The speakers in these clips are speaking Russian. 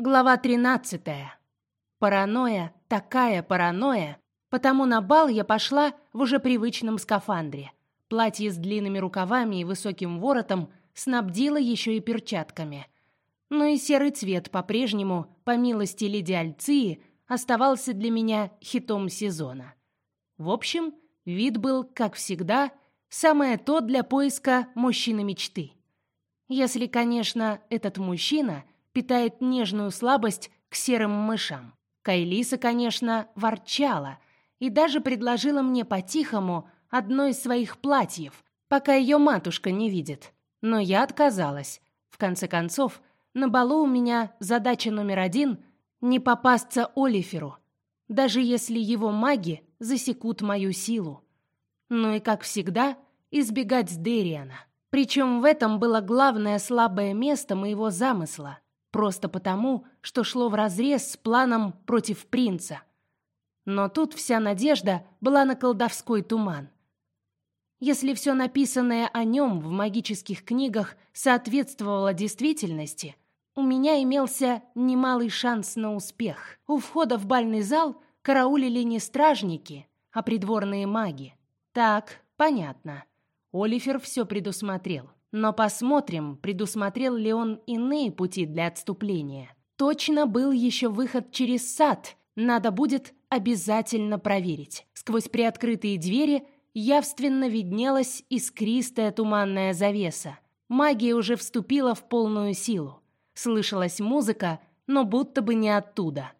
Глава 13. Паранойя, такая паранойя. Потому на бал я пошла в уже привычном скафандре. Платье с длинными рукавами и высоким воротом снабдило еще и перчатками. Но и серый цвет по-прежнему, по милости леди Альции, оставался для меня хитом сезона. В общем, вид был, как всегда, самое то для поиска мужчины мечты. Если, конечно, этот мужчина — питает нежную слабость к серым мышам. Кайлиса, конечно, ворчала и даже предложила мне по-тихому одно из своих платьев, пока ее матушка не видит. Но я отказалась. В конце концов, на балу у меня задача номер один — не попасться Олиферу, даже если его маги засекут мою силу. Ну и, как всегда, избегать Дериана. Причем в этом было главное слабое место моего замысла — просто потому, что шло вразрез с планом против принца. Но тут вся надежда была на колдовской туман. Если все написанное о нем в магических книгах соответствовало действительности, у меня имелся немалый шанс на успех. У входа в бальный зал караулили не стражники, а придворные маги. Так, понятно. Олифер все предусмотрел. Но посмотрим, предусмотрел ли он иные пути для отступления. Точно был еще выход через сад. Надо будет обязательно проверить. Сквозь приоткрытые двери явственно виднелась искристая туманная завеса. Магия уже вступила в полную силу. Слышалась музыка, но будто бы не оттуда.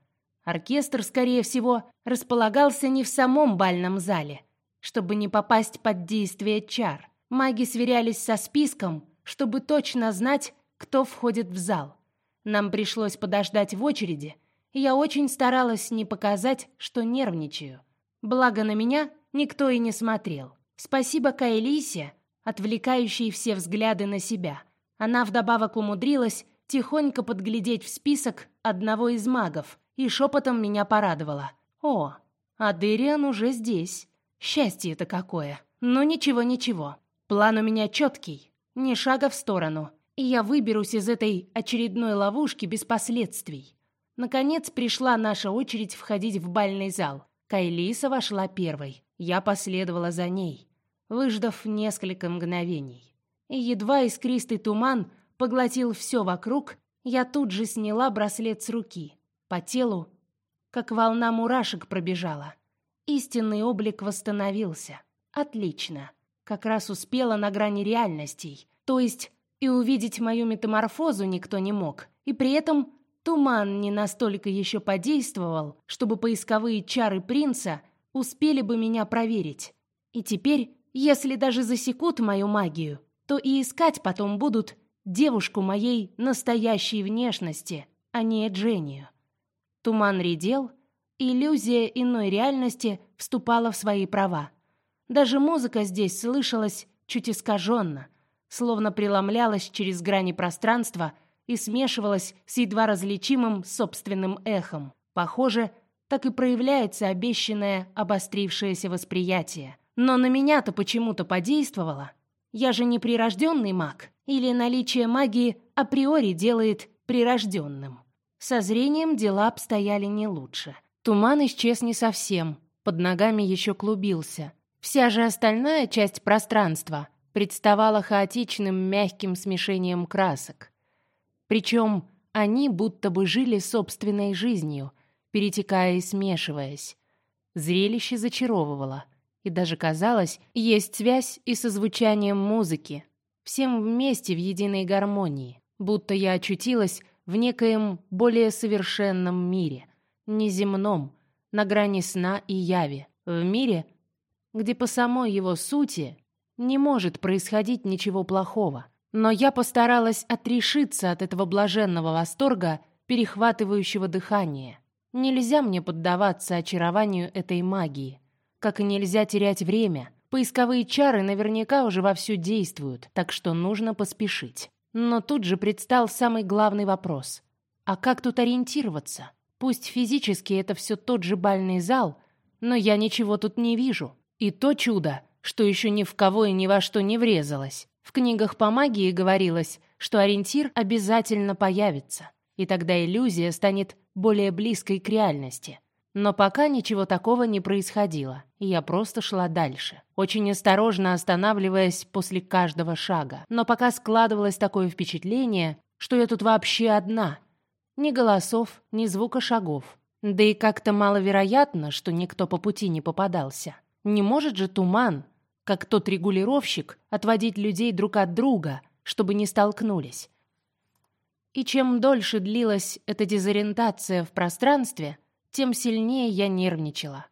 Оркестр, скорее всего, располагался не в самом бальном зале, чтобы не попасть под действие чар. Маги сверялись со списком, чтобы точно знать, кто входит в зал. Нам пришлось подождать в очереди, и я очень старалась не показать, что нервничаю. Благо на меня никто и не смотрел. Спасибо Кайлисе, отвлекающей все взгляды на себя. Она вдобавок умудрилась тихонько подглядеть в список одного из магов и шепотом меня порадовала. «О, Адериан уже здесь. Счастье-то какое! Но ничего-ничего. План у меня четкий, ни шага в сторону, и я выберусь из этой очередной ловушки без последствий. Наконец пришла наша очередь входить в бальный зал. Кайлиса вошла первой. Я последовала за ней, выждав несколько мгновений. И едва искристый туман поглотил все вокруг, я тут же сняла браслет с руки. По телу, как волна мурашек пробежала. Истинный облик восстановился. Отлично как раз успела на грани реальностей. То есть и увидеть мою метаморфозу никто не мог. И при этом туман не настолько еще подействовал, чтобы поисковые чары принца успели бы меня проверить. И теперь, если даже засекут мою магию, то и искать потом будут девушку моей настоящей внешности, а не Дженнию. Туман редел, иллюзия иной реальности вступала в свои права. Даже музыка здесь слышалась чуть искаженно, словно преломлялась через грани пространства и смешивалась с едва различимым собственным эхом. Похоже, так и проявляется обещанное обострившееся восприятие. Но на меня-то почему-то подействовало. Я же не прирожденный маг, или наличие магии априори делает прирожденным. Со зрением дела обстояли не лучше. Туман исчез не совсем, под ногами еще клубился, Вся же остальная часть пространства представала хаотичным мягким смешением красок. Причем они будто бы жили собственной жизнью, перетекая и смешиваясь. Зрелище зачаровывало, и даже казалось, есть связь и со звучанием музыки, всем вместе в единой гармонии, будто я очутилась в некоем более совершенном мире, неземном, на грани сна и яви, в мире — где по самой его сути не может происходить ничего плохого. Но я постаралась отрешиться от этого блаженного восторга, перехватывающего дыхание. Нельзя мне поддаваться очарованию этой магии, как и нельзя терять время. Поисковые чары наверняка уже вовсю действуют, так что нужно поспешить. Но тут же предстал самый главный вопрос. А как тут ориентироваться? Пусть физически это все тот же бальный зал, но я ничего тут не вижу. И то чудо, что еще ни в кого и ни во что не врезалось. В книгах по магии говорилось, что ориентир обязательно появится. и тогда иллюзия станет более близкой к реальности. Но пока ничего такого не происходило, и я просто шла дальше, очень осторожно останавливаясь после каждого шага. Но пока складывалось такое впечатление, что я тут вообще одна. Ни голосов, ни звука шагов. Да и как-то маловероятно, что никто по пути не попадался. Не может же туман, как тот регулировщик, отводить людей друг от друга, чтобы не столкнулись. И чем дольше длилась эта дезориентация в пространстве, тем сильнее я нервничала.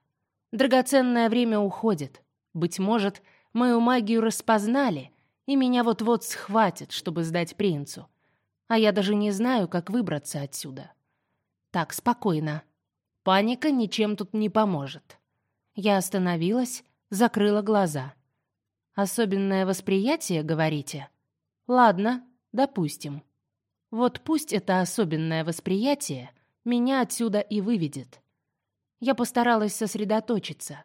Драгоценное время уходит. Быть может, мою магию распознали, и меня вот-вот схватят, чтобы сдать принцу. А я даже не знаю, как выбраться отсюда. Так, спокойно. Паника ничем тут не поможет. Я остановилась, закрыла глаза. Особенное восприятие, говорите? Ладно, допустим. Вот пусть это особенное восприятие меня отсюда и выведет. Я постаралась сосредоточиться.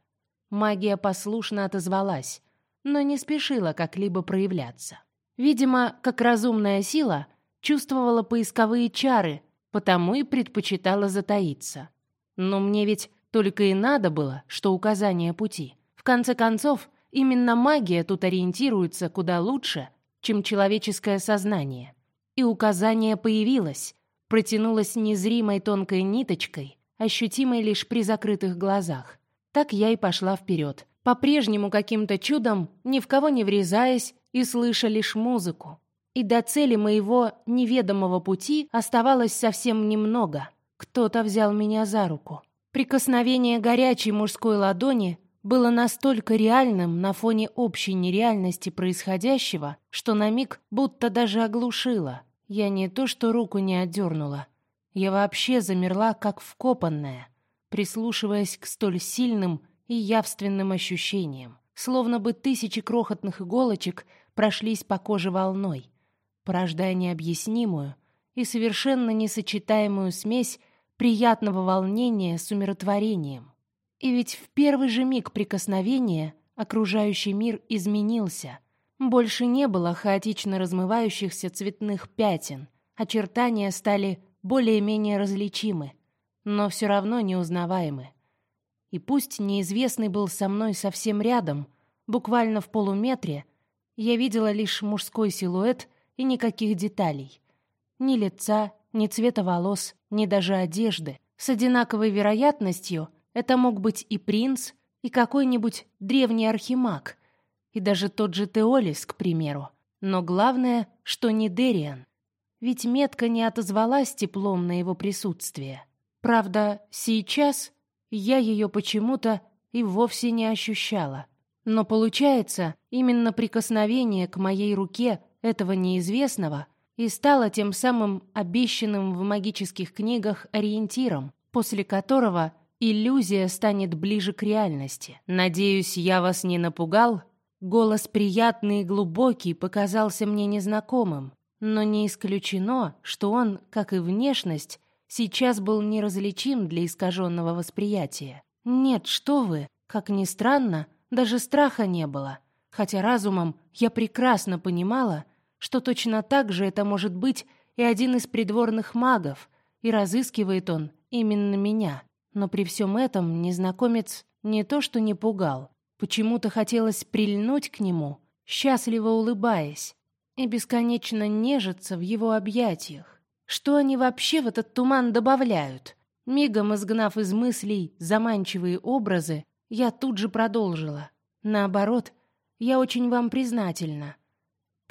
Магия послушно отозвалась, но не спешила как-либо проявляться. Видимо, как разумная сила чувствовала поисковые чары, потому и предпочитала затаиться. Но мне ведь только и надо было, что указание пути. В конце концов, именно магия тут ориентируется куда лучше, чем человеческое сознание. И указание появилось, протянулось незримой тонкой ниточкой, ощутимой лишь при закрытых глазах. Так я и пошла вперед, по-прежнему каким-то чудом, ни в кого не врезаясь и слыша лишь музыку. И до цели моего неведомого пути оставалось совсем немного. Кто-то взял меня за руку. Прикосновение горячей мужской ладони было настолько реальным на фоне общей нереальности происходящего, что на миг будто даже оглушило. Я не то что руку не отдернула, я вообще замерла, как вкопанная, прислушиваясь к столь сильным и явственным ощущениям, словно бы тысячи крохотных иголочек прошлись по коже волной, порождая необъяснимую и совершенно несочетаемую смесь приятного волнения с умиротворением. И ведь в первый же миг прикосновения окружающий мир изменился. Больше не было хаотично размывающихся цветных пятен. Очертания стали более-менее различимы, но все равно неузнаваемы. И пусть неизвестный был со мной совсем рядом, буквально в полуметре, я видела лишь мужской силуэт и никаких деталей. Ни лица, ни цвета волос, ни даже одежды. С одинаковой вероятностью — это мог быть и принц, и какой-нибудь древний архимаг, и даже тот же Теолис, к примеру. Но главное, что не Дериан. Ведь метка не отозвалась теплом на его присутствие. Правда, сейчас я ее почему-то и вовсе не ощущала. Но получается, именно прикосновение к моей руке этого неизвестного и стало тем самым обещанным в магических книгах ориентиром, после которого иллюзия станет ближе к реальности. Надеюсь, я вас не напугал? Голос приятный и глубокий показался мне незнакомым, но не исключено, что он, как и внешность, сейчас был неразличим для искаженного восприятия. Нет, что вы, как ни странно, даже страха не было, хотя разумом я прекрасно понимала, что точно так же это может быть и один из придворных магов, и разыскивает он именно меня. Но при всем этом незнакомец не то что не пугал, почему-то хотелось прильнуть к нему, счастливо улыбаясь, и бесконечно нежиться в его объятиях. Что они вообще в этот туман добавляют? Мигом изгнав из мыслей заманчивые образы, я тут же продолжила. Наоборот, я очень вам признательна.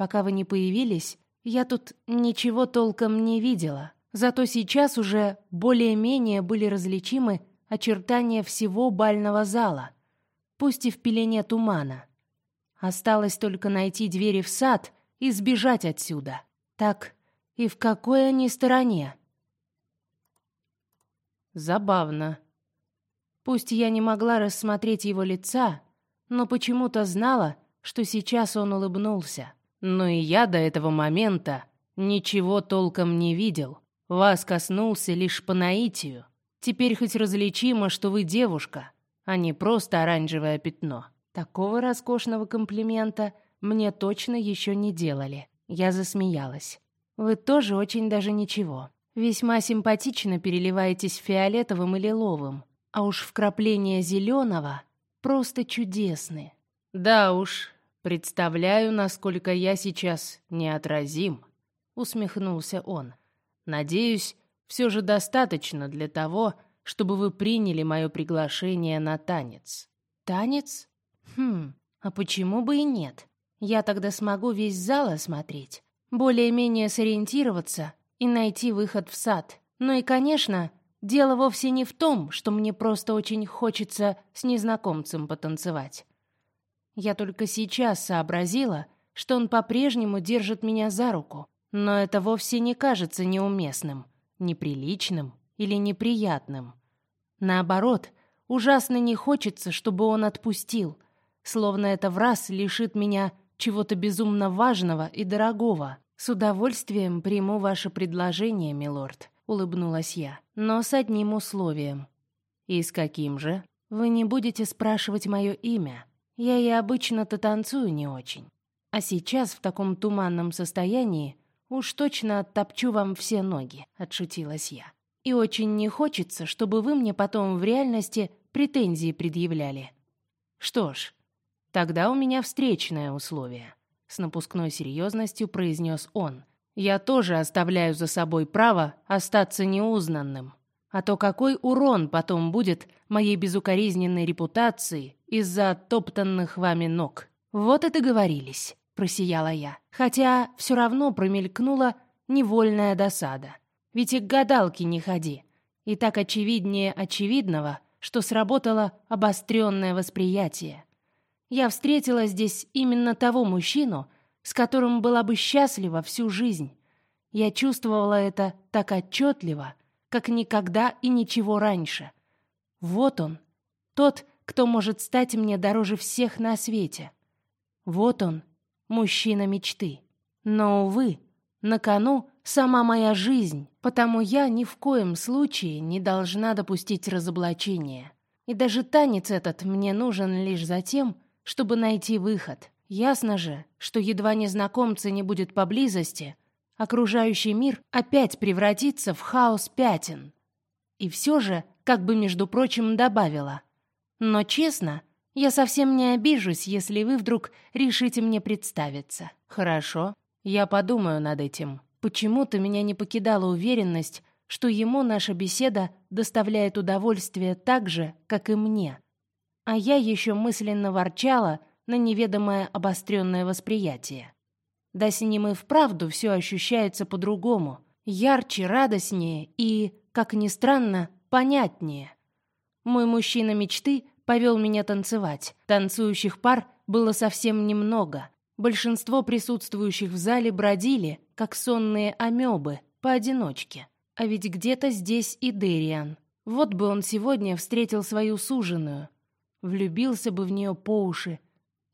Пока вы не появились, я тут ничего толком не видела. Зато сейчас уже более-менее были различимы очертания всего бального зала, пусть и в пелене тумана. Осталось только найти двери в сад и сбежать отсюда. Так, и в какой они стороне? Забавно. Пусть я не могла рассмотреть его лица, но почему-то знала, что сейчас он улыбнулся. Но и я до этого момента ничего толком не видел. Вас коснулся лишь по наитию. Теперь хоть различимо, что вы девушка, а не просто оранжевое пятно. Такого роскошного комплимента мне точно еще не делали. Я засмеялась. Вы тоже очень даже ничего. Весьма симпатично переливаетесь фиолетовым и лиловым, а уж вкрапления зеленого просто чудесны. Да уж, представляю, насколько я сейчас неотразим, усмехнулся он. Надеюсь, все же достаточно для того, чтобы вы приняли мое приглашение на танец. Танец? Хм, а почему бы и нет? Я тогда смогу весь зал осмотреть, более-менее сориентироваться и найти выход в сад. Ну и, конечно, дело вовсе не в том, что мне просто очень хочется с незнакомцем потанцевать. Я только сейчас сообразила, что он по-прежнему держит меня за руку, но это вовсе не кажется неуместным, неприличным или неприятным. Наоборот, ужасно не хочется, чтобы он отпустил, словно это в раз лишит меня чего-то безумно важного и дорогого. С удовольствием приму ваше предложение, милорд, улыбнулась я, но с одним условием. И с каким же? Вы не будете спрашивать мое имя. Я и обычно-то танцую не очень. А сейчас в таком туманном состоянии уж точно оттопчу вам все ноги, отшутилась я. И очень не хочется, чтобы вы мне потом в реальности претензии предъявляли. Что ж, тогда у меня встречное условие с напускной серьезностью произнес он. Я тоже оставляю за собой право остаться неузнанным. А то какой урон потом будет моей безукоризненной репутации из-за топтанных вами ног? Вот и договорились, просияла я. Хотя все равно промелькнула невольная досада. Ведь и к гадалке не ходи. И так очевиднее очевидного, что сработало обостренное восприятие. Я встретила здесь именно того мужчину, с которым была бы счастлива всю жизнь. Я чувствовала это так отчетливо, как никогда и ничего раньше. Вот он, тот, кто может стать мне дороже всех на свете. Вот он, мужчина мечты. Но, увы, на кону сама моя жизнь, потому я ни в коем случае не должна допустить разоблачения. И даже танец этот мне нужен лишь за тем, чтобы найти выход. Ясно же, что едва незнакомца не будет поблизости, окружающий мир опять превратится в хаос пятен. И все же, как бы между прочим, добавила: "Но честно, я совсем не обижусь, если вы вдруг решите мне представиться". Хорошо, я подумаю над этим. Почему-то меня не покидала уверенность, что ему наша беседа доставляет удовольствие так же, как и мне а я еще мысленно ворчала на неведомое обостренное восприятие. Да с ним и вправду все ощущается по-другому, ярче, радостнее и, как ни странно, понятнее. Мой мужчина мечты повел меня танцевать. Танцующих пар было совсем немного. Большинство присутствующих в зале бродили, как сонные амебы, поодиночке. А ведь где-то здесь и Дериан. Вот бы он сегодня встретил свою суженую — влюбился бы в нее по уши,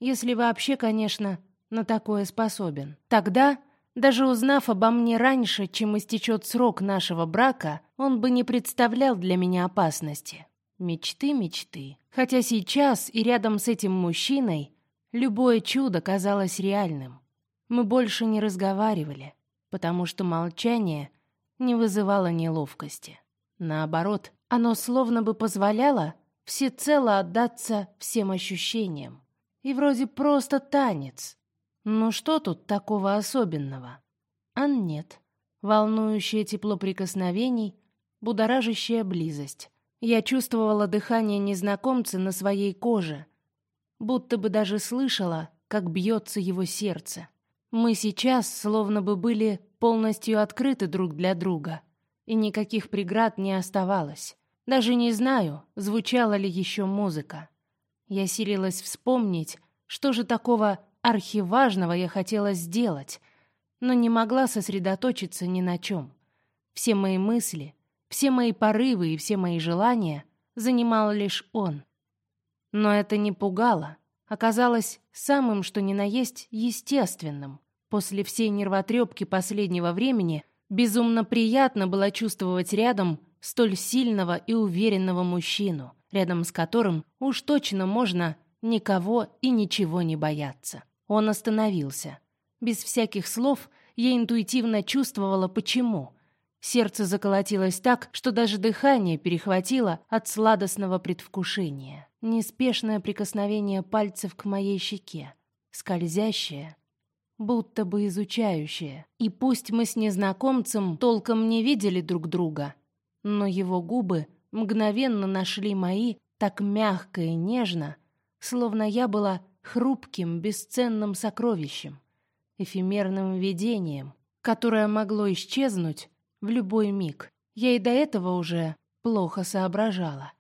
если вообще, конечно, на такое способен. Тогда, даже узнав обо мне раньше, чем истечет срок нашего брака, он бы не представлял для меня опасности. Мечты, мечты. Хотя сейчас и рядом с этим мужчиной любое чудо казалось реальным. Мы больше не разговаривали, потому что молчание не вызывало неловкости. Наоборот, оно словно бы позволяло всецело отдаться всем ощущениям. И вроде просто танец. Но что тут такого особенного? А нет. Волнующее тепло прикосновений, будоражащая близость. Я чувствовала дыхание незнакомца на своей коже, будто бы даже слышала, как бьется его сердце. Мы сейчас словно бы были полностью открыты друг для друга, и никаких преград не оставалось. Даже не знаю, звучала ли еще музыка. Я силилась вспомнить, что же такого архиважного я хотела сделать, но не могла сосредоточиться ни на чем. Все мои мысли, все мои порывы и все мои желания занимал лишь он. Но это не пугало, оказалось самым, что ни на есть, естественным. После всей нервотрепки последнего времени безумно приятно было чувствовать рядом столь сильного и уверенного мужчину, рядом с которым уж точно можно никого и ничего не бояться. Он остановился. Без всяких слов я интуитивно чувствовала почему. Сердце заколотилось так, что даже дыхание перехватило от сладостного предвкушения. Неспешное прикосновение пальцев к моей щеке, скользящее, будто бы изучающее. И пусть мы с незнакомцем толком не видели друг друга, но его губы мгновенно нашли мои так мягко и нежно, словно я была хрупким, бесценным сокровищем, эфемерным видением, которое могло исчезнуть в любой миг. Я и до этого уже плохо соображала.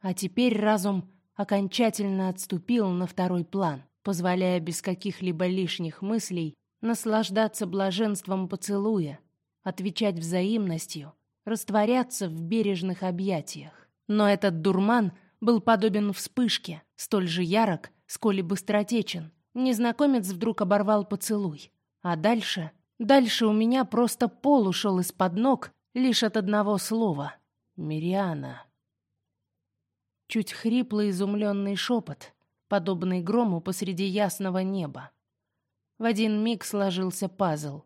А теперь разум окончательно отступил на второй план, позволяя без каких-либо лишних мыслей наслаждаться блаженством поцелуя, отвечать взаимностью, растворяться в бережных объятиях. Но этот дурман был подобен вспышке, столь же ярок, сколь быстротечен. Незнакомец вдруг оборвал поцелуй. А дальше Дальше у меня просто пол ушел из-под ног лишь от одного слова. «Мириана». Чуть хриплый изумленный шепот, подобный грому посреди ясного неба. В один миг сложился пазл.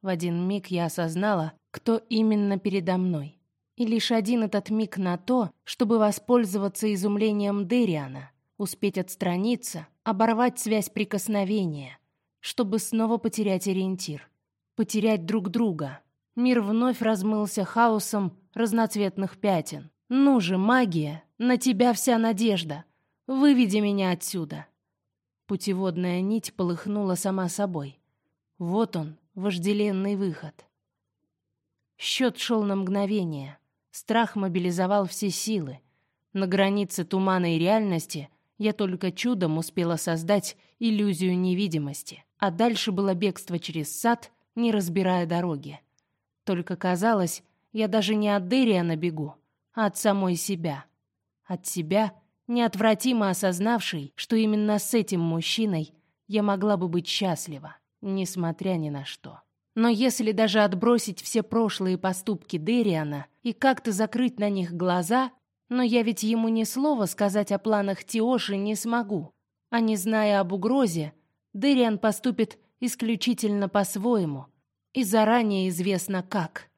В один миг я осознала, кто именно передо мной. И лишь один этот миг на то, чтобы воспользоваться изумлением Дериана, успеть отстраниться, оборвать связь прикосновения, чтобы снова потерять ориентир потерять друг друга. Мир вновь размылся хаосом разноцветных пятен. Ну же, магия, на тебя вся надежда. Выведи меня отсюда. Путеводная нить полыхнула сама собой. Вот он, вожделенный выход. Счет шел на мгновение. Страх мобилизовал все силы. На границе тумана и реальности я только чудом успела создать иллюзию невидимости. А дальше было бегство через сад не разбирая дороги. Только казалось, я даже не от Дериана бегу, а от самой себя. От себя, неотвратимо осознавшей, что именно с этим мужчиной я могла бы быть счастлива, несмотря ни на что. Но если даже отбросить все прошлые поступки Дериана и как-то закрыть на них глаза, но я ведь ему ни слова сказать о планах Тиоши не смогу. А не зная об угрозе, Дериан поступит исключительно по-своему, и заранее известно как.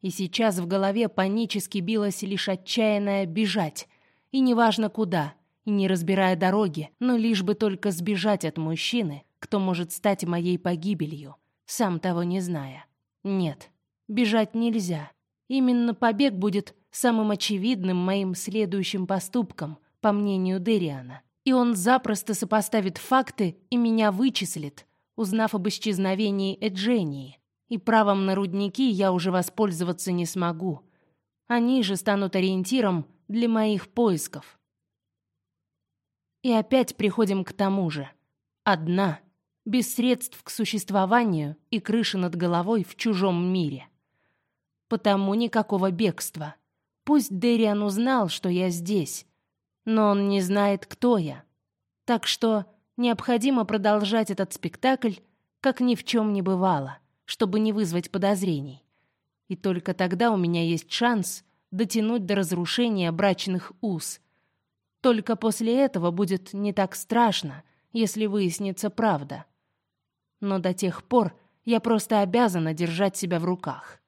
И сейчас в голове панически билось лишь отчаянное бежать, и неважно куда, и не разбирая дороги, но лишь бы только сбежать от мужчины, кто может стать моей погибелью, сам того не зная. Нет, бежать нельзя. Именно побег будет самым очевидным моим следующим поступком, по мнению Дериана. И он запросто сопоставит факты и меня вычислит, узнав об исчезновении Эджении. И правом на рудники я уже воспользоваться не смогу. Они же станут ориентиром для моих поисков. И опять приходим к тому же. Одна, без средств к существованию и крыши над головой в чужом мире. Потому никакого бегства. Пусть Дериан узнал, что я здесь, но он не знает, кто я. Так что Необходимо продолжать этот спектакль, как ни в чем не бывало, чтобы не вызвать подозрений. И только тогда у меня есть шанс дотянуть до разрушения брачных уз. Только после этого будет не так страшно, если выяснится правда. Но до тех пор я просто обязана держать себя в руках.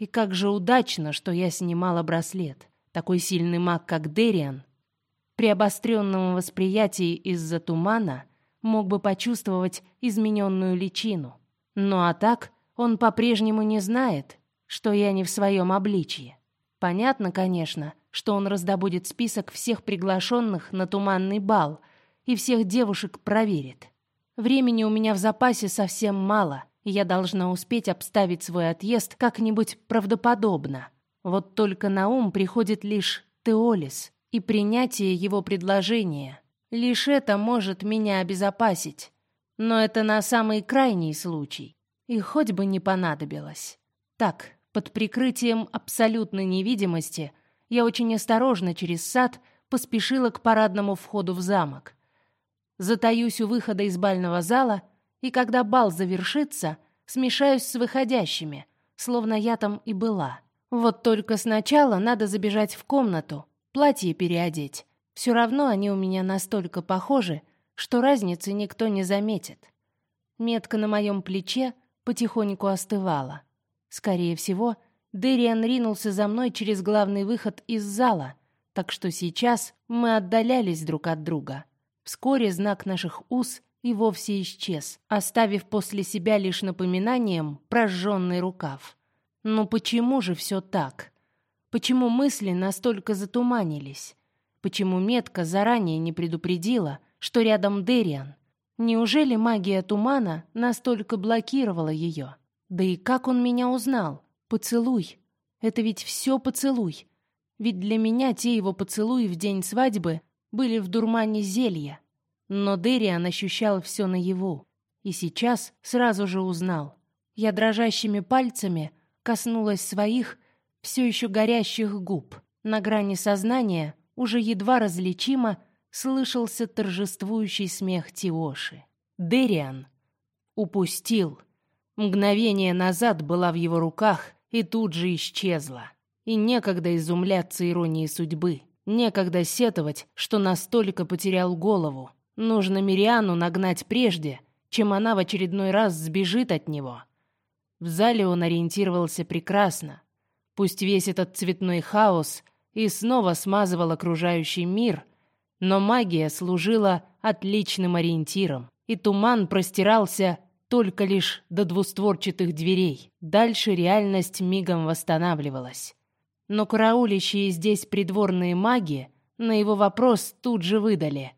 И как же удачно, что я снимала браслет. Такой сильный маг, как Дериан, при обостренном восприятии из-за тумана мог бы почувствовать измененную личину. Ну а так он по-прежнему не знает, что я не в своем обличье. Понятно, конечно, что он раздобудет список всех приглашенных на туманный бал и всех девушек проверит. Времени у меня в запасе совсем мало, я должна успеть обставить свой отъезд как-нибудь правдоподобно. Вот только на ум приходит лишь Теолис, и принятие его предложения. Лишь это может меня обезопасить. Но это на самый крайний случай. И хоть бы не понадобилось. Так, под прикрытием абсолютной невидимости, я очень осторожно через сад поспешила к парадному входу в замок. Затаюсь у выхода из бального зала, и когда бал завершится, смешаюсь с выходящими, словно я там и была. Вот только сначала надо забежать в комнату, платье переодеть. Все равно они у меня настолько похожи, что разницы никто не заметит. Метка на моем плече потихоньку остывала. Скорее всего, Дэриан ринулся за мной через главный выход из зала, так что сейчас мы отдалялись друг от друга. Вскоре знак наших уз и вовсе исчез, оставив после себя лишь напоминанием прожженный рукав. Но почему же все так? Почему мысли настолько затуманились? Почему метка заранее не предупредила, что рядом Дэриан? Неужели магия тумана настолько блокировала ее? Да и как он меня узнал? Поцелуй. Это ведь все поцелуй. Ведь для меня те его поцелуи в день свадьбы были в дурмане зелья. Но Дэриан ощущал все наяву. И сейчас сразу же узнал. Я дрожащими пальцами коснулась своих все еще горящих губ. На грани сознания уже едва различимо слышался торжествующий смех Тиоши. Дэриан упустил. Мгновение назад была в его руках и тут же исчезла. И некогда изумляться иронии судьбы, некогда сетовать, что настолько потерял голову. Нужно Мириану нагнать прежде, чем она в очередной раз сбежит от него. В зале он ориентировался прекрасно. Пусть весь этот цветной хаос и снова смазывал окружающий мир, но магия служила отличным ориентиром, и туман простирался только лишь до двустворчатых дверей. Дальше реальность мигом восстанавливалась. Но караулищие здесь придворные маги на его вопрос тут же выдали.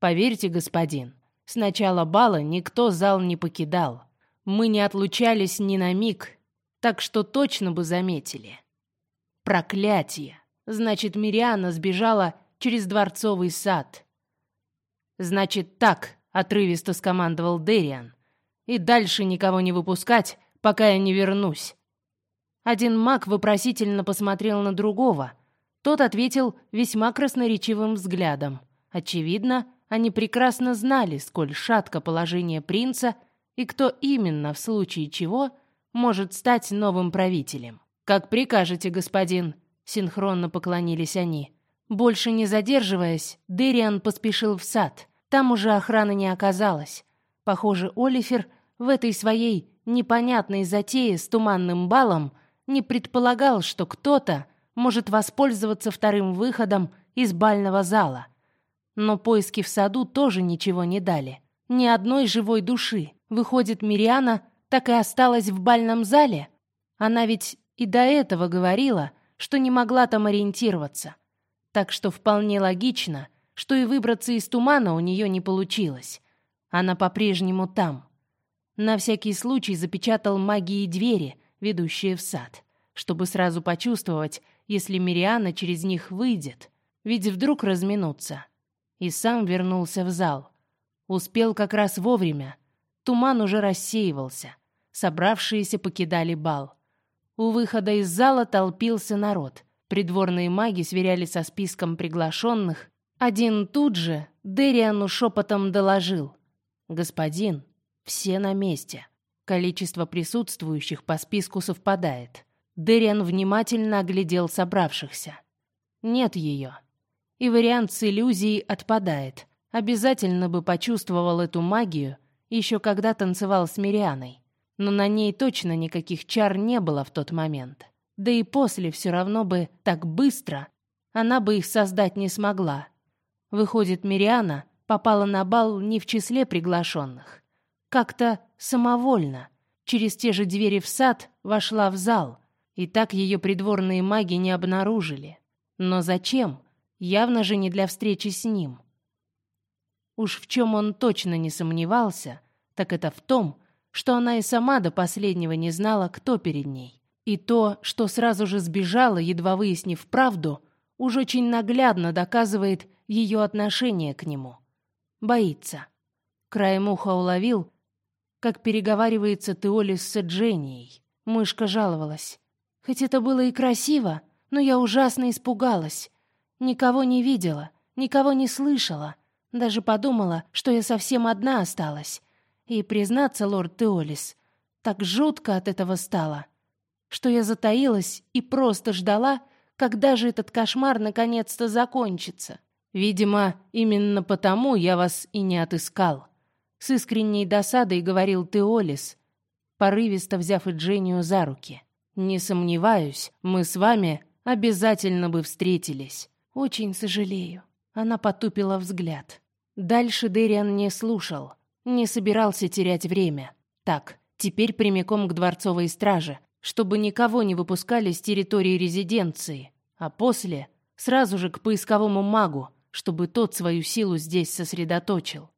«Поверьте, господин, с начала бала никто зал не покидал. Мы не отлучались ни на миг, так что точно бы заметили». «Проклятие! Значит, Мириана сбежала через дворцовый сад». «Значит так», — отрывисто скомандовал Дериан и дальше никого не выпускать, пока я не вернусь. Один маг вопросительно посмотрел на другого. Тот ответил весьма красноречивым взглядом. Очевидно, они прекрасно знали, сколь шатко положение принца и кто именно, в случае чего, может стать новым правителем. «Как прикажете, господин», — синхронно поклонились они. Больше не задерживаясь, Дериан поспешил в сад. Там уже охраны не оказалось. Похоже, Олифер — в этой своей непонятной затее с туманным балом не предполагал, что кто-то может воспользоваться вторым выходом из бального зала. Но поиски в саду тоже ничего не дали. Ни одной живой души. Выходит, Мириана так и осталась в бальном зале? Она ведь и до этого говорила, что не могла там ориентироваться. Так что вполне логично, что и выбраться из тумана у нее не получилось. Она по-прежнему там. На всякий случай запечатал магией двери, ведущие в сад, чтобы сразу почувствовать, если Мириана через них выйдет, ведь вдруг разминутся. И сам вернулся в зал. Успел как раз вовремя. Туман уже рассеивался. Собравшиеся покидали бал. У выхода из зала толпился народ. Придворные маги сверяли со списком приглашенных. Один тут же Дериану шепотом доложил. «Господин, все на месте. Количество присутствующих по списку совпадает. Дэриан внимательно оглядел собравшихся. Нет ее. И вариант с иллюзией отпадает. Обязательно бы почувствовал эту магию, еще когда танцевал с Мирианой. Но на ней точно никаких чар не было в тот момент. Да и после все равно бы так быстро она бы их создать не смогла. Выходит, Мириана попала на бал не в числе приглашенных. Как-то самовольно, через те же двери в сад, вошла в зал, и так ее придворные маги не обнаружили. Но зачем? Явно же не для встречи с ним. Уж в чем он точно не сомневался, так это в том, что она и сама до последнего не знала, кто перед ней. И то, что сразу же сбежала, едва выяснив правду, уж очень наглядно доказывает ее отношение к нему. Боится. Краем уха уловил, как переговаривается Теоли с Дженнией. Мышка жаловалась. Хоть это было и красиво, но я ужасно испугалась. Никого не видела, никого не слышала. Даже подумала, что я совсем одна осталась. И, признаться, лорд Теолис, так жутко от этого стало, что я затаилась и просто ждала, когда же этот кошмар наконец-то закончится. Видимо, именно потому я вас и не отыскал. С искренней досадой говорил Теолис, порывисто взяв Эджению за руки. Не сомневаюсь, мы с вами обязательно бы встретились. Очень сожалею. Она потупила взгляд. Дальше Дэриан не слушал, не собирался терять время. Так, теперь прямиком к дворцовой страже, чтобы никого не выпускали с территории резиденции, а после сразу же к поисковому магу, чтобы тот свою силу здесь сосредоточил.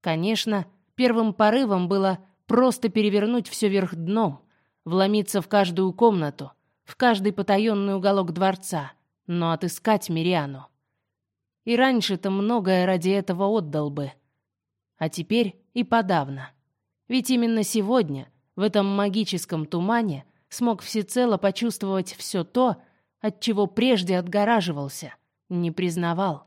Конечно, первым порывом было просто перевернуть все вверх дном, вломиться в каждую комнату, в каждый потаенный уголок дворца, но отыскать Мириану. И раньше-то многое ради этого отдал бы. А теперь и подавно. Ведь именно сегодня, в этом магическом тумане, смог всецело почувствовать все то, от чего прежде отгораживался, не признавал.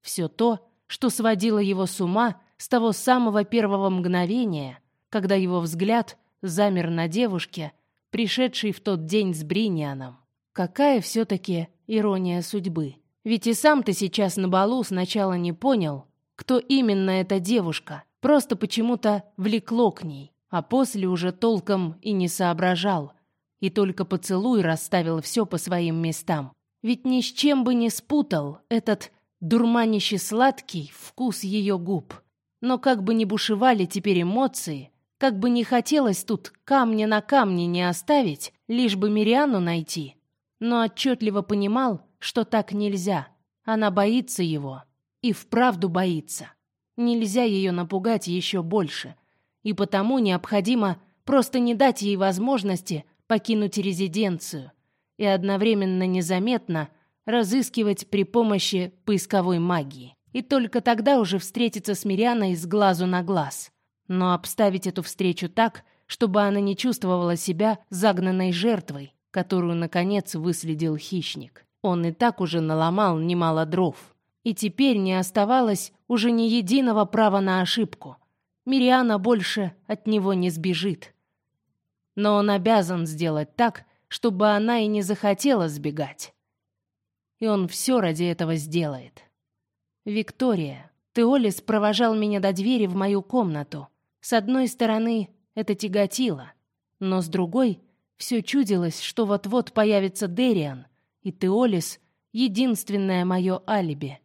Все то, что сводило его с ума с того самого первого мгновения, когда его взгляд замер на девушке, пришедшей в тот день с Бринианом. Какая все-таки ирония судьбы. Ведь и сам ты сейчас на балу сначала не понял, кто именно эта девушка, просто почему-то влекло к ней, а после уже толком и не соображал, и только поцелуй расставил все по своим местам. Ведь ни с чем бы не спутал этот дурманище сладкий вкус ее губ. Но как бы ни бушевали теперь эмоции, как бы не хотелось тут камня на камне не оставить, лишь бы Мириану найти, но отчетливо понимал, что так нельзя. Она боится его. И вправду боится. Нельзя ее напугать еще больше. И потому необходимо просто не дать ей возможности покинуть резиденцию и одновременно незаметно разыскивать при помощи поисковой магии. И только тогда уже встретиться с Мирианой с глазу на глаз. Но обставить эту встречу так, чтобы она не чувствовала себя загнанной жертвой, которую, наконец, выследил хищник. Он и так уже наломал немало дров. И теперь не оставалось уже ни единого права на ошибку. Мириана больше от него не сбежит. Но он обязан сделать так, чтобы она и не захотела сбегать. И он все ради этого сделает. Виктория, Теолис провожал меня до двери в мою комнату. С одной стороны, это тяготило, но с другой все чудилось, что вот-вот появится Дериан, и Теолис — единственное мое алиби.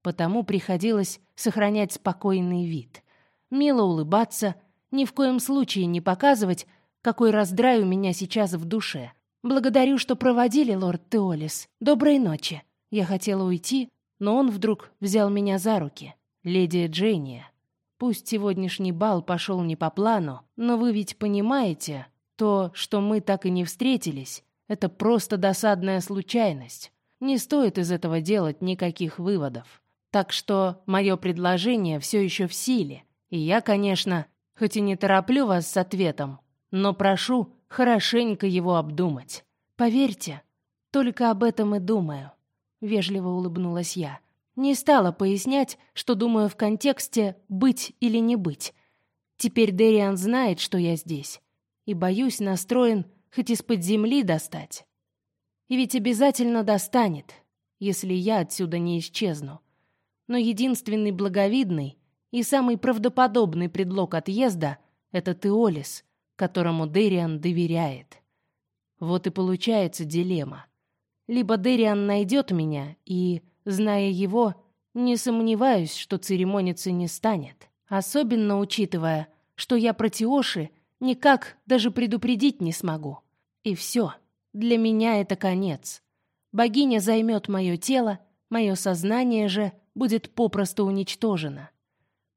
Потому приходилось сохранять спокойный вид, мило улыбаться, ни в коем случае не показывать, какой раздрай у меня сейчас в душе. Благодарю, что проводили, лорд Теолис. Доброй ночи. Я хотела уйти, но он вдруг взял меня за руки. Леди Дженния, пусть сегодняшний бал пошел не по плану, но вы ведь понимаете, то, что мы так и не встретились, это просто досадная случайность. Не стоит из этого делать никаких выводов. Так что мое предложение все еще в силе. И я, конечно, хоть и не тороплю вас с ответом, но прошу хорошенько его обдумать. Поверьте, только об этом и думаю. Вежливо улыбнулась я. Не стала пояснять, что думаю в контексте «быть или не быть». Теперь Дериан знает, что я здесь. И, боюсь, настроен хоть из-под земли достать. И ведь обязательно достанет, если я отсюда не исчезну. Но единственный благовидный и самый правдоподобный предлог отъезда — это Теолис, которому Дериан доверяет. Вот и получается дилемма. Либо Дериан найдет меня, и, зная его, не сомневаюсь, что церемониться не станет. Особенно учитывая, что я про Теоши никак даже предупредить не смогу. И все. Для меня это конец. Богиня займет мое тело, мое сознание же будет попросту уничтожено.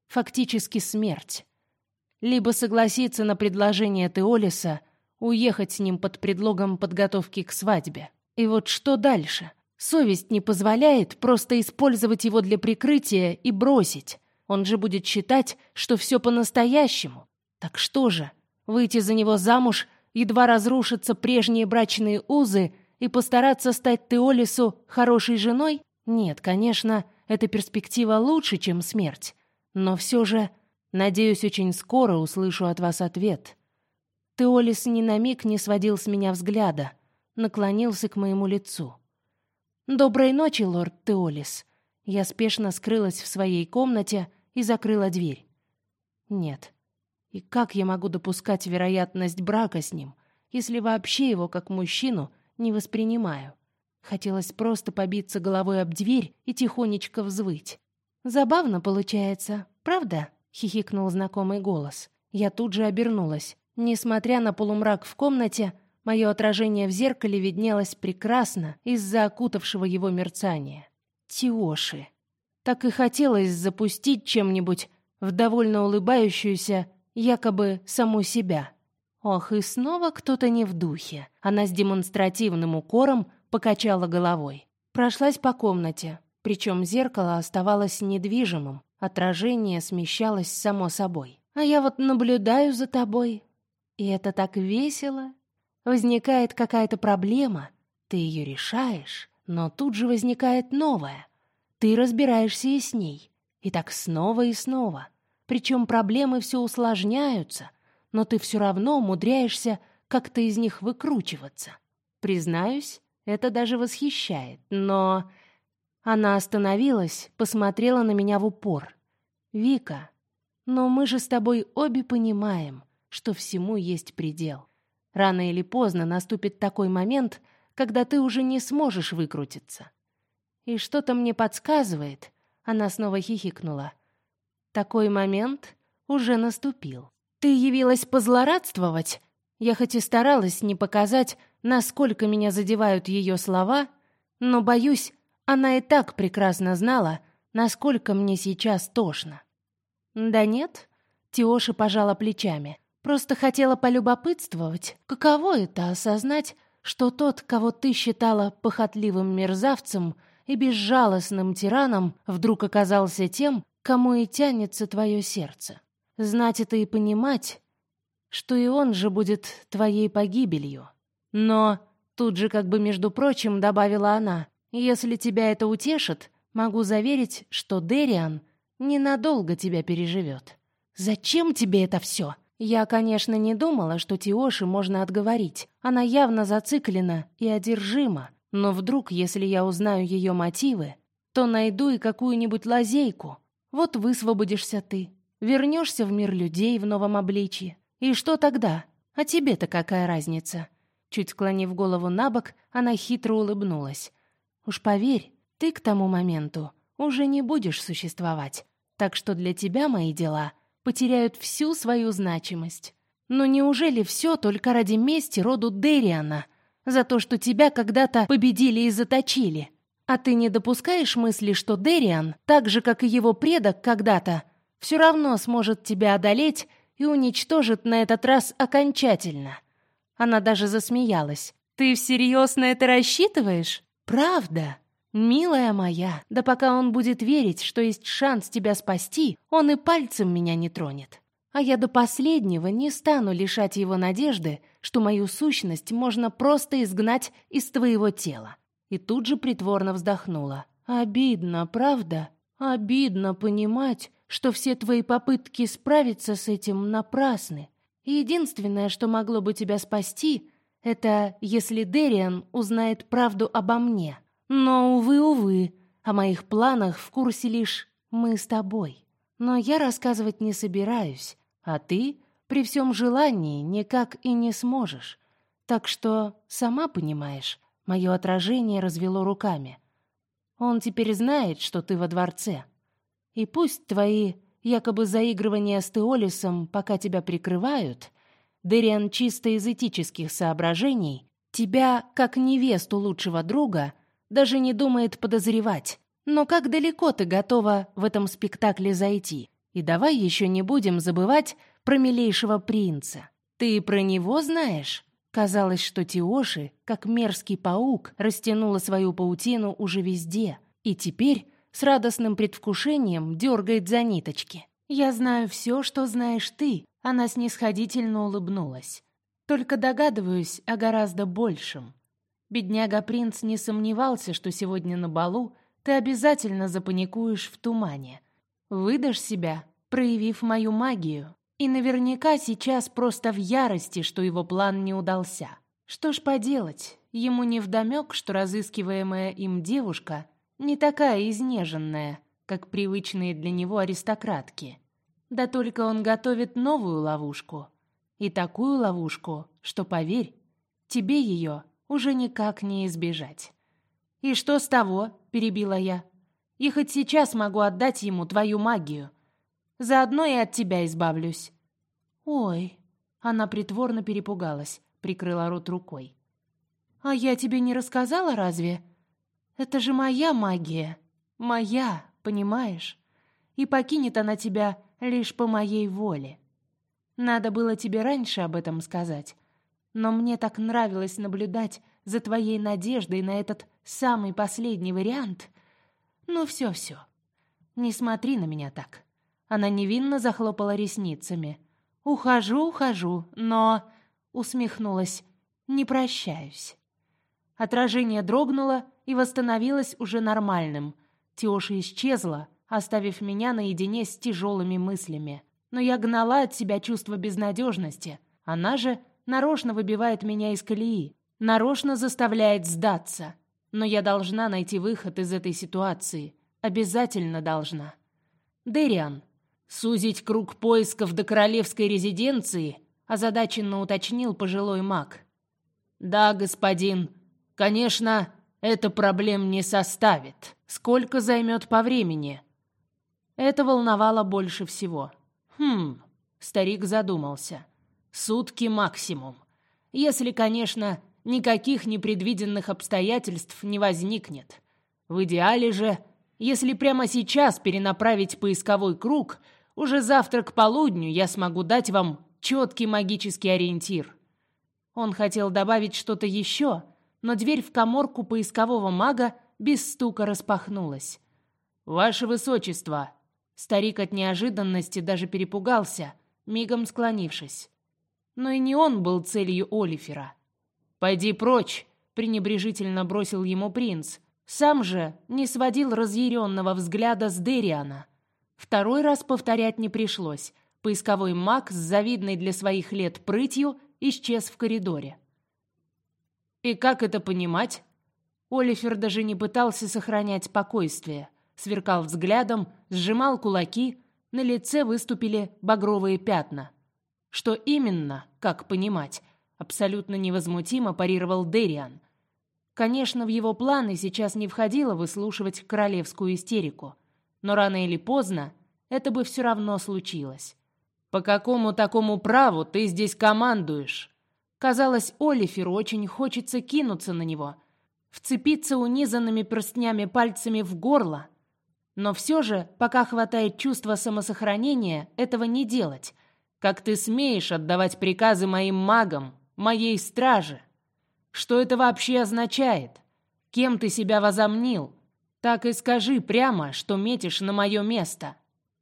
Фактически смерть. Либо согласиться на предложение Теолиса уехать с ним под предлогом подготовки к свадьбе. И вот что дальше? Совесть не позволяет просто использовать его для прикрытия и бросить. Он же будет считать, что все по-настоящему. Так что же, выйти за него замуж едва разрушатся прежние брачные узы и постараться стать Теолису хорошей женой? Нет, конечно, эта перспектива лучше, чем смерть. Но все же, надеюсь, очень скоро услышу от вас ответ. Теолис ни на миг не сводил с меня взгляда, наклонился к моему лицу. «Доброй ночи, лорд Теолис». Я спешно скрылась в своей комнате и закрыла дверь. Нет, и как я могу допускать вероятность брака с ним, если вообще его как мужчину не воспринимаю. Хотелось просто побиться головой об дверь и тихонечко взвыть. Забавно получается, правда? хихикнул знакомый голос. Я тут же обернулась. Несмотря на полумрак в комнате, мое отражение в зеркале виднелось прекрасно из-за окутавшего его мерцания. Тиоши. Так и хотелось запустить чем-нибудь в довольно улыбающуюся, якобы саму себя. Ох, и снова кто-то не в духе. Она с демонстративным укором покачала головой. Прошлась по комнате, причем зеркало оставалось недвижимым, отражение смещалось само собой. А я вот наблюдаю за тобой, и это так весело. Возникает какая-то проблема, ты ее решаешь, но тут же возникает новая. Ты разбираешься и с ней, и так снова и снова. Причем проблемы все усложняются, но ты все равно умудряешься как-то из них выкручиваться. Признаюсь, это даже восхищает, но... Она остановилась, посмотрела на меня в упор. «Вика, но мы же с тобой обе понимаем, что всему есть предел. Рано или поздно наступит такой момент, когда ты уже не сможешь выкрутиться. И что-то мне подсказывает, она снова хихикнула. Такой момент уже наступил. Ты явилась позлорадствовать? Я хоть и старалась не показать, насколько меня задевают ее слова, но, боюсь, она и так прекрасно знала, насколько мне сейчас тошно. Да нет, Тиоши пожала плечами. Просто хотела полюбопытствовать, каково это осознать, что тот, кого ты считала похотливым мерзавцем и безжалостным тираном, вдруг оказался тем, кому и тянется твое сердце. Знать это и понимать, что и он же будет твоей погибелью. Но тут же как бы между прочим добавила она: "Если тебя это утешит, могу заверить, что Дериан ненадолго тебя переживет. Зачем тебе это все? Я, конечно, не думала, что Тиоши можно отговорить. Она явно зациклена и одержима. Но вдруг, если я узнаю ее мотивы, то найду и какую-нибудь лазейку. Вот высвободишься ты, вернешься в мир людей в новом обличье. И что тогда? А тебе-то какая разница? Чуть склонив голову на бок, она хитро улыбнулась. Уж поверь, ты к тому моменту уже не будешь существовать. Так что для тебя мои дела потеряют всю свою значимость. Но неужели все только ради мести роду Дериана за то, что тебя когда-то победили и заточили? А ты не допускаешь мысли, что Дериан, так же как и его предок когда-то, все равно сможет тебя одолеть и уничтожит на этот раз окончательно. Она даже засмеялась. Ты всерьез на это рассчитываешь? Правда? Милая моя, да пока он будет верить, что есть шанс тебя спасти, он и пальцем меня не тронет. А я до последнего не стану лишать его надежды, что мою сущность можно просто изгнать из твоего тела. И тут же притворно вздохнула. Обидно, правда? Обидно понимать, что все твои попытки справиться с этим напрасны. Единственное, что могло бы тебя спасти, это если Дериан узнает правду обо мне. Но, увы, увы, о моих планах в курсе лишь мы с тобой. Но я рассказывать не собираюсь, а ты при всем желании никак и не сможешь. Так что, сама понимаешь, мое отражение развело руками. Он теперь знает, что ты во дворце. И пусть твои якобы заигрывания с Теолисом пока тебя прикрывают, Дериан чисто из этических соображений тебя, как невесту лучшего друга, даже не думает подозревать. Но как далеко ты готова в этом спектакле зайти? И давай еще не будем забывать про милейшего принца. Ты про него знаешь? Казалось, что Тиоши, как мерзкий паук, растянула свою паутину уже везде, и теперь с радостным предвкушением дергает за ниточки. Я знаю все, что знаешь ты. Она снисходительно улыбнулась. Только догадываюсь о гораздо большем. Бедняга-принц не сомневался, что сегодня на балу ты обязательно запаникуешь в тумане. Выдашь себя, проявив мою магию. И наверняка сейчас просто в ярости, что его план не удался. Что ж поделать, ему не вдомек, что разыскиваемая им девушка не такая изнеженная, как привычные для него аристократки. Да только он готовит новую ловушку. И такую ловушку, что, поверь, тебе ее уже никак не избежать. «И что с того?» — перебила я. «И хоть сейчас могу отдать ему твою магию. Заодно и от тебя избавлюсь». «Ой!» — она притворно перепугалась, прикрыла рот рукой. «А я тебе не рассказала разве? Это же моя магия. Моя, понимаешь? И покинет она тебя лишь по моей воле. Надо было тебе раньше об этом сказать. Но мне так нравилось наблюдать за твоей надеждой на этот самый последний вариант. Ну все-все. Не смотри на меня так. Она невинно захлопала ресницами. Ухожу, ухожу, но... Усмехнулась. Не прощаюсь. Отражение дрогнуло и восстановилось уже нормальным. Тёша исчезла, оставив меня наедине с тяжелыми мыслями. Но я гнала от себя чувство безнадежности. Она же нарочно выбивает меня из колеи, нарочно заставляет сдаться. Но я должна найти выход из этой ситуации. Обязательно должна. Дэриан. Сузить круг поисков до королевской резиденции, озадаченно уточнил пожилой маг. Да, господин. Конечно, это проблем не составит. Сколько займет по времени? Это волновало больше всего. Хм, старик задумался. Сутки максимум. Если, конечно, никаких непредвиденных обстоятельств не возникнет. В идеале же, если прямо сейчас перенаправить поисковой круг, уже завтра к полудню я смогу дать вам четкий магический ориентир. Он хотел добавить что-то еще, но дверь в каморку поискового мага без стука распахнулась. «Ваше Высочество!» Старик от неожиданности даже перепугался, мигом склонившись но и не он был целью Олифера. «Пойди прочь!» — пренебрежительно бросил ему принц. Сам же не сводил разъяренного взгляда с Дериана. Второй раз повторять не пришлось. Поисковой маг с завидной для своих лет прытью исчез в коридоре. «И как это понимать?» Олифер даже не пытался сохранять спокойствие. Сверкал взглядом, сжимал кулаки, на лице выступили багровые пятна. Что именно, как понимать, абсолютно невозмутимо парировал Дериан. Конечно, в его планы сейчас не входило выслушивать королевскую истерику, но рано или поздно это бы все равно случилось. По какому такому праву ты здесь командуешь? Казалось, Олиферу очень хочется кинуться на него, вцепиться унизанными перстнями пальцами в горло, но все же, пока хватает чувства самосохранения, этого не делать — как ты смеешь отдавать приказы моим магам, моей страже? Что это вообще означает? Кем ты себя возомнил? Так и скажи прямо, что метишь на мое место.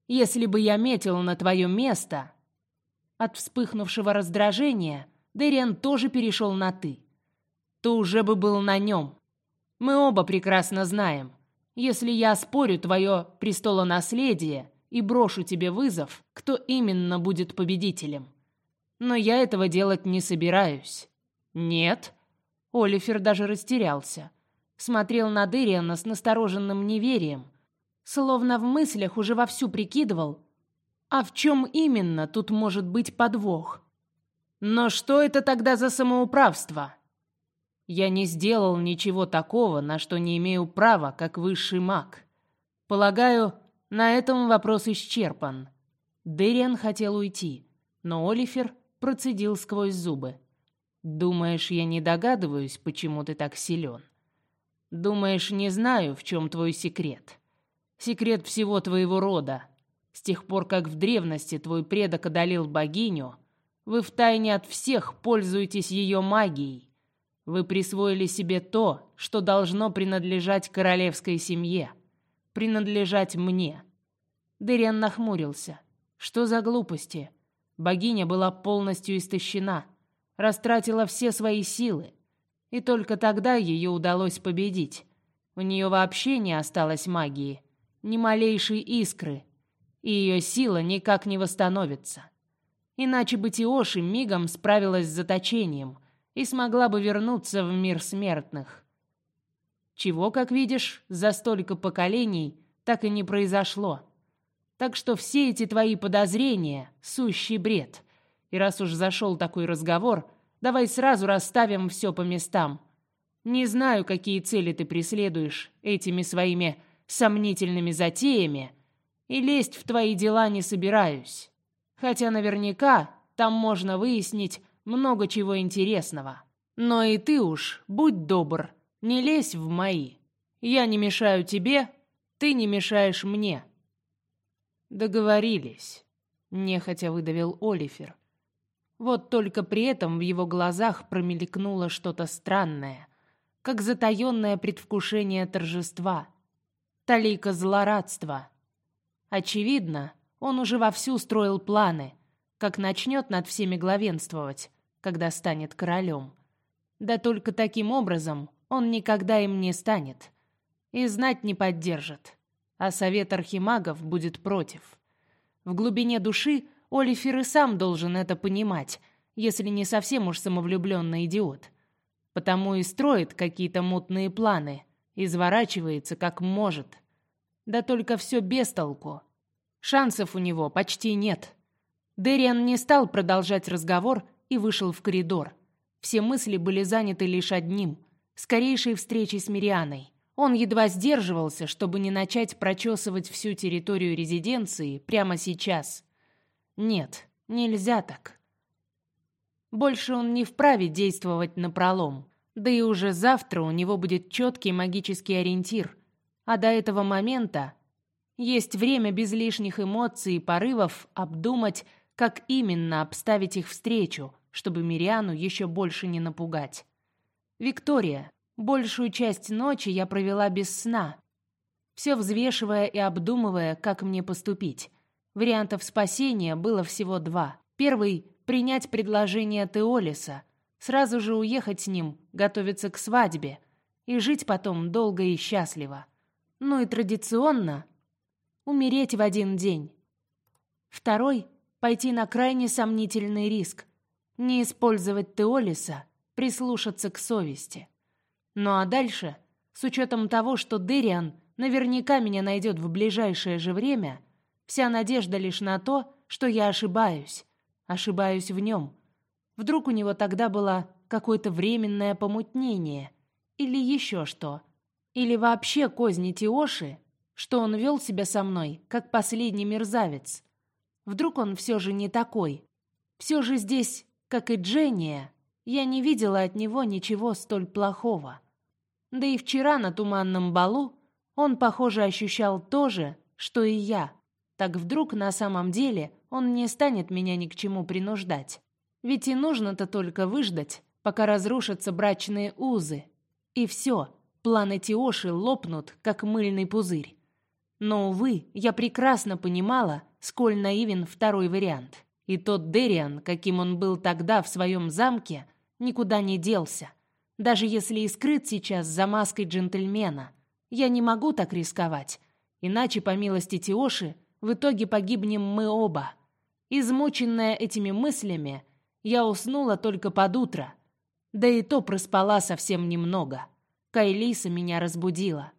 Если бы я метил на твое место...» От вспыхнувшего раздражения Дэриан тоже перешел на «ты». «То уже бы был на нем. Мы оба прекрасно знаем. Если я спорю твое престолонаследие, и брошу тебе вызов, кто именно будет победителем. Но я этого делать не собираюсь. Нет. Олифер даже растерялся. Смотрел на Дериана с настороженным неверием, словно в мыслях уже вовсю прикидывал, а в чем именно тут может быть подвох. Но что это тогда за самоуправство? Я не сделал ничего такого, на что не имею права, как высший маг. Полагаю, на этом вопрос исчерпан. Дэриан хотел уйти, но Олифер процедил сквозь зубы. «Думаешь, я не догадываюсь, почему ты так силен? Думаешь, не знаю, в чем твой секрет? Секрет всего твоего рода. С тех пор, как в древности твой предок одолел богиню, вы втайне от всех пользуетесь ее магией. Вы присвоили себе то, что должно принадлежать королевской семье принадлежать мне. Дыриан нахмурился. Что за глупости? Богиня была полностью истощена, растратила все свои силы, и только тогда ее удалось победить. У нее вообще не осталось магии, ни малейшей искры, и ее сила никак не восстановится. Иначе бы Тиоши мигом справилась с заточением и смогла бы вернуться в мир смертных чего, как видишь, за столько поколений так и не произошло. Так что все эти твои подозрения — сущий бред. И раз уж зашел такой разговор, давай сразу расставим все по местам. Не знаю, какие цели ты преследуешь этими своими сомнительными затеями, и лезть в твои дела не собираюсь. Хотя наверняка там можно выяснить много чего интересного. Но и ты уж, будь добр, не лезь в мои. Я не мешаю тебе, ты не мешаешь мне. Договорились, нехотя выдавил Олифер. Вот только при этом в его глазах промелькнуло что-то странное, как затаённое предвкушение торжества, талика злорадства. Очевидно, он уже вовсю строил планы, как начнет над всеми главенствовать, когда станет королем. Да только таким образом он никогда им не станет. И знать не поддержит. А совет архимагов будет против. В глубине души Олифер и сам должен это понимать, если не совсем уж самовлюбленный идиот. Потому и строит какие-то мутные планы, изворачивается как может. Да только все без толку. Шансов у него почти нет. Дэриан не стал продолжать разговор и вышел в коридор. Все мысли были заняты лишь одним — скорейшей встречей с Мирианой. Он едва сдерживался, чтобы не начать прочесывать всю территорию резиденции прямо сейчас. Нет, нельзя так. Больше он не вправе действовать напролом. Да и уже завтра у него будет четкий магический ориентир. А до этого момента есть время без лишних эмоций и порывов обдумать, как именно обставить их встречу, чтобы Мириану еще больше не напугать. Виктория, большую часть ночи я провела без сна, все взвешивая и обдумывая, как мне поступить. Вариантов спасения было всего два. Первый — принять предложение Теолиса, сразу же уехать с ним, готовиться к свадьбе и жить потом долго и счастливо. Ну и традиционно — умереть в один день. Второй — пойти на крайне сомнительный риск, не использовать Теолиса, прислушаться к совести. Ну а дальше, с учетом того, что Дериан наверняка меня найдет в ближайшее же время — Вся надежда лишь на то, что я ошибаюсь. Ошибаюсь в нем. Вдруг у него тогда было какое-то временное помутнение. Или еще что. Или вообще козни Тиоши, что он вел себя со мной, как последний мерзавец. Вдруг он все же не такой. Все же здесь, как и Дженния, я не видела от него ничего столь плохого. Да и вчера на туманном балу он, похоже, ощущал то же, что и я. Так вдруг на самом деле он не станет меня ни к чему принуждать. Ведь и нужно-то только выждать, пока разрушатся брачные узы. И все, планы Тиоши лопнут, как мыльный пузырь. Но, увы, я прекрасно понимала, сколь наивен второй вариант. И тот Дериан, каким он был тогда в своем замке, никуда не делся. Даже если и скрыт сейчас за маской джентльмена, я не могу так рисковать. Иначе, по милости Тиоши, в итоге погибнем мы оба. Измученная этими мыслями, я уснула только под утро. Да и то проспала совсем немного. Кайлиса меня разбудила.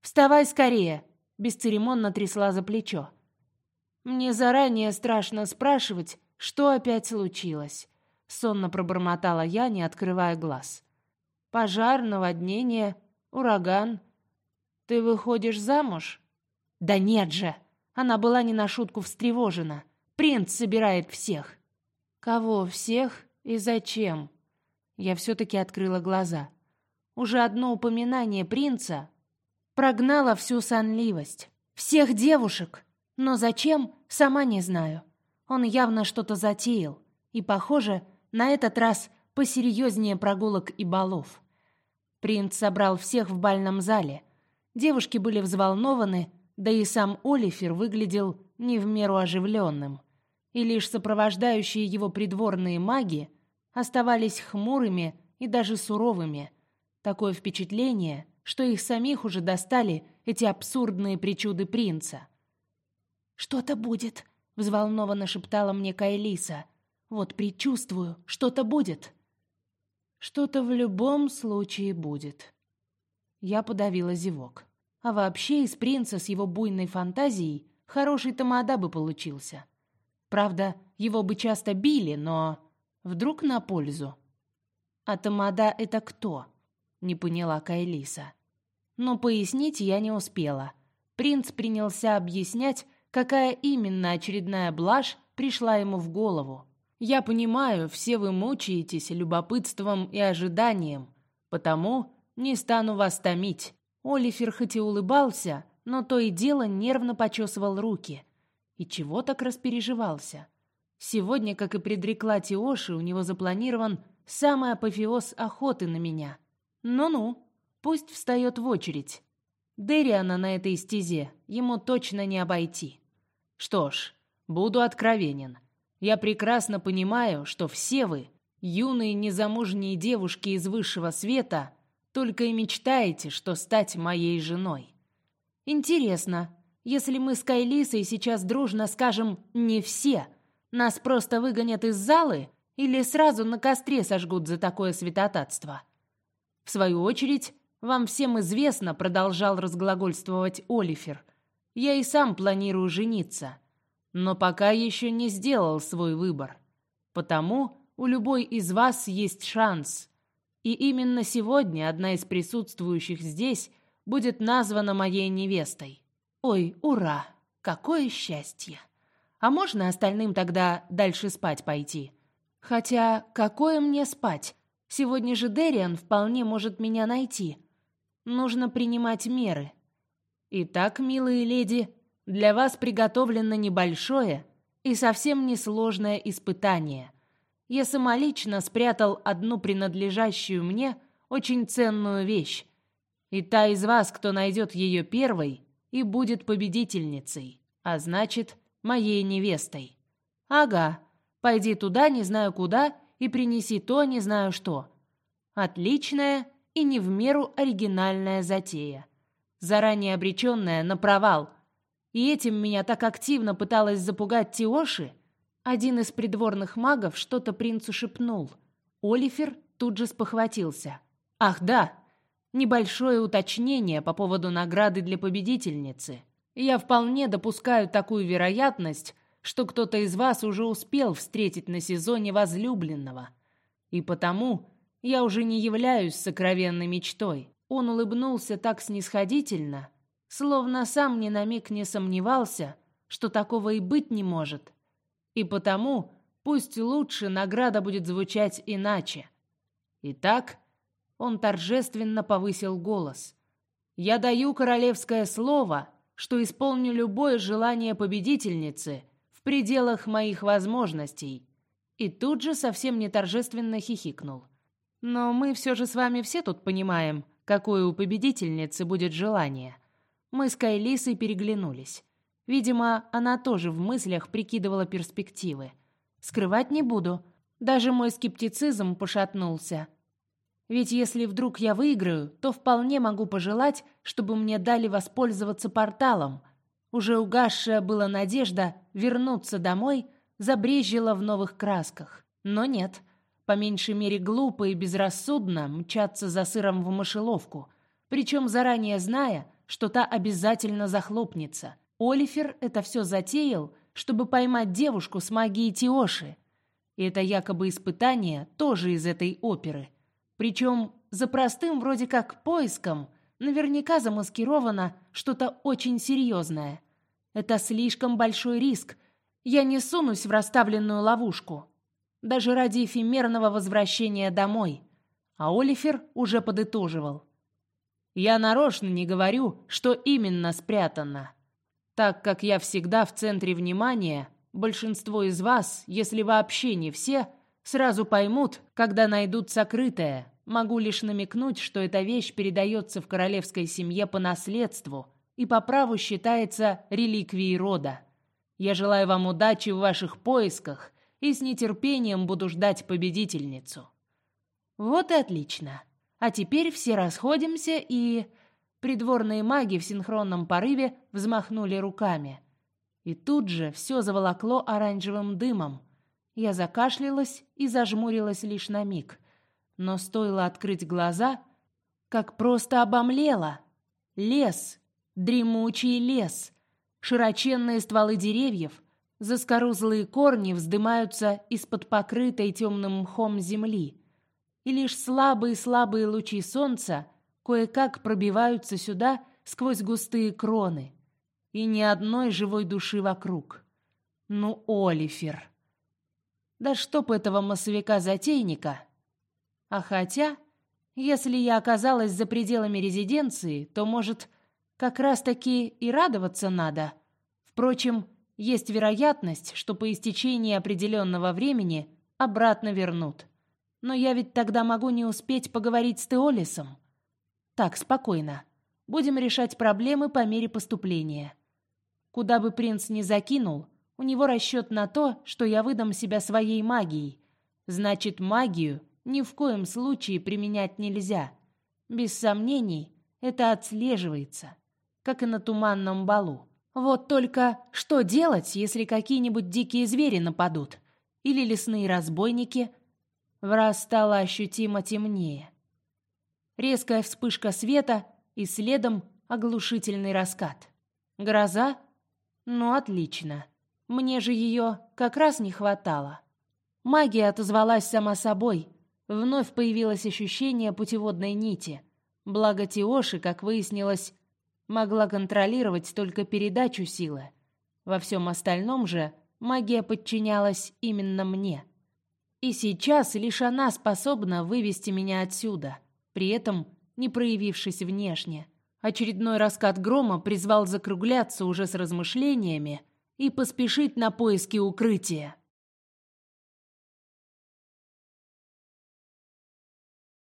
«Вставай скорее!» — бесцеремонно трясла за плечо. «Мне заранее страшно спрашивать, что опять случилось», — сонно пробормотала я, не открывая глаз. «Пожар, наводнение, ураган. Ты выходишь замуж?» «Да нет же!» Она была не на шутку встревожена. Принц собирает всех. Кого всех и зачем? Я все-таки открыла глаза. Уже одно упоминание принца прогнало всю сонливость. Всех девушек. Но зачем, сама не знаю. Он явно что-то затеял. И, похоже, на этот раз посерьезнее прогулок и балов. Принц собрал всех в бальном зале. Девушки были взволнованы, да и сам Олифер выглядел не в меру оживленным, и лишь сопровождающие его придворные маги оставались хмурыми и даже суровыми. Такое впечатление, что их самих уже достали эти абсурдные причуды принца. «Что-то будет», — взволнованно шептала мне Кайлиса. «Вот предчувствую, что-то будет». «Что-то в любом случае будет». Я подавила зевок. А вообще из принца с его буйной фантазией хороший тамада бы получился. Правда, его бы часто били, но вдруг на пользу. А Тамада это кто? Не поняла Кайлиса. Но пояснить я не успела. Принц принялся объяснять, какая именно очередная блажь пришла ему в голову. Я понимаю, все вы мучаетесь любопытством и ожиданием, потому не стану вас томить. Олифер хоть и улыбался, но то и дело нервно почесывал руки. И чего так распереживался? Сегодня, как и предрекла Тиоши, у него запланирован самый апофеоз охоты на меня. Ну-ну, пусть встает в очередь. Дериана на этой стезе ему точно не обойти. Что ж, буду откровенен. Я прекрасно понимаю, что все вы, юные незамужние девушки из высшего света, только и мечтаете, что стать моей женой. Интересно, если мы с Кайлисой сейчас дружно скажем «не все», нас просто выгонят из залы или сразу на костре сожгут за такое святотатство? В свою очередь, вам всем известно, продолжал разглагольствовать Олифер, я и сам планирую жениться, но пока еще не сделал свой выбор. Потому у любой из вас есть шанс. И именно сегодня одна из присутствующих здесь будет названа моей невестой. Ой, ура! Какое счастье! А можно остальным тогда дальше спать пойти? Хотя, какое мне спать? Сегодня же Дериан вполне может меня найти. Нужно принимать меры. Итак, милые леди, для вас приготовлено небольшое и совсем несложное испытание. Я самолично спрятал одну принадлежащую мне очень ценную вещь, и та из вас, кто найдет ее первой, и будет победительницей, а значит, моей невестой. Ага, пойди туда, не знаю куда, и принеси то, не знаю что. Отличная и не в меру оригинальная затея. Заранее обреченная на провал. И этим меня так активно пыталась запугать Тиоши. Один из придворных магов что-то принцу шепнул. Олифер тут же спохватился. Ах, да, Небольшое уточнение по поводу награды для победительницы. Я вполне допускаю такую вероятность, что кто-то из вас уже успел встретить на сезоне возлюбленного. И потому я уже не являюсь сокровенной мечтой. Он улыбнулся так снисходительно, словно сам ни на миг не сомневался, что такого и быть не может. И потому пусть лучше награда будет звучать иначе. Итак, он торжественно повысил голос. «Я даю королевское слово, что исполню любое желание победительницы в пределах моих возможностей». И тут же совсем не торжественно хихикнул. «Но мы все же с вами все тут понимаем, какое у победительницы будет желание». Мы с Кайлисой переглянулись. Видимо, она тоже в мыслях прикидывала перспективы. Скрывать не буду. Даже мой скептицизм пошатнулся. Ведь если вдруг я выиграю, то вполне могу пожелать, чтобы мне дали воспользоваться порталом. Уже угасшая была надежда вернуться домой забрезжила в новых красках. Но нет, по меньшей мере глупо и безрассудно мчаться за сыром в мышеловку, причем заранее зная, что та обязательно захлопнется. Олифер это все затеял, чтобы поймать девушку с магией Тиоши. И это якобы испытание тоже из этой оперы – причем за простым вроде как поиском наверняка замаскировано что-то очень серьезное. Это слишком большой риск. Я не сунусь в расставленную ловушку. Даже ради эфемерного возвращения домой. А Олифер уже подытоживал. Я нарочно не говорю, что именно спрятано. Так как я всегда в центре внимания, большинство из вас, если вообще не все, Сразу поймут, когда найдут сокрытое. Могу лишь намекнуть, что эта вещь передается в королевской семье по наследству и по праву считается реликвией рода. Я желаю вам удачи в ваших поисках и с нетерпением буду ждать победительницу. Вот и отлично. А теперь все расходимся и придворные маги в синхронном порыве взмахнули руками. И тут же все заволокло оранжевым дымом, я закашлялась и зажмурилась лишь на миг. Но стоило открыть глаза, как просто обомлела. Лес, дремучий лес, широченные стволы деревьев, заскорузлые корни вздымаются из-под покрытой темным мхом земли. и лишь слабые-слабые лучи солнца кое-как пробиваются сюда сквозь густые кроны, и ни одной живой души вокруг. Ну, Олифер. Да чтоб этого массовика-затейника. А хотя, если я оказалась за пределами резиденции, то, может, как раз-таки и радоваться надо. Впрочем, есть вероятность, что по истечении определенного времени обратно вернут. Но я ведь тогда могу не успеть поговорить с Теолисом. Так, спокойно. Будем решать проблемы по мере поступления. Куда бы принц ни закинул, у него расчет на то, что я выдам себя своей магией. Значит, магию ни в коем случае применять нельзя. Без сомнений, это отслеживается, как и на туманном балу. Вот только что делать, если какие-нибудь дикие звери нападут? Или лесные разбойники? Враз стало ощутимо темнее. Резкая вспышка света и следом оглушительный раскат. Гроза? Ну, отлично. Мне же ее как раз не хватало. Магия отозвалась сама собой. Вновь появилось ощущение путеводной нити. Благо Тиоши, как выяснилось, могла контролировать только передачу силы. Во всем остальном же магия подчинялась именно мне. И сейчас лишь она способна вывести меня отсюда, при этом не проявившись внешне. Очередной раскат грома призвал закругляться уже с размышлениями и поспешить на поиски укрытия.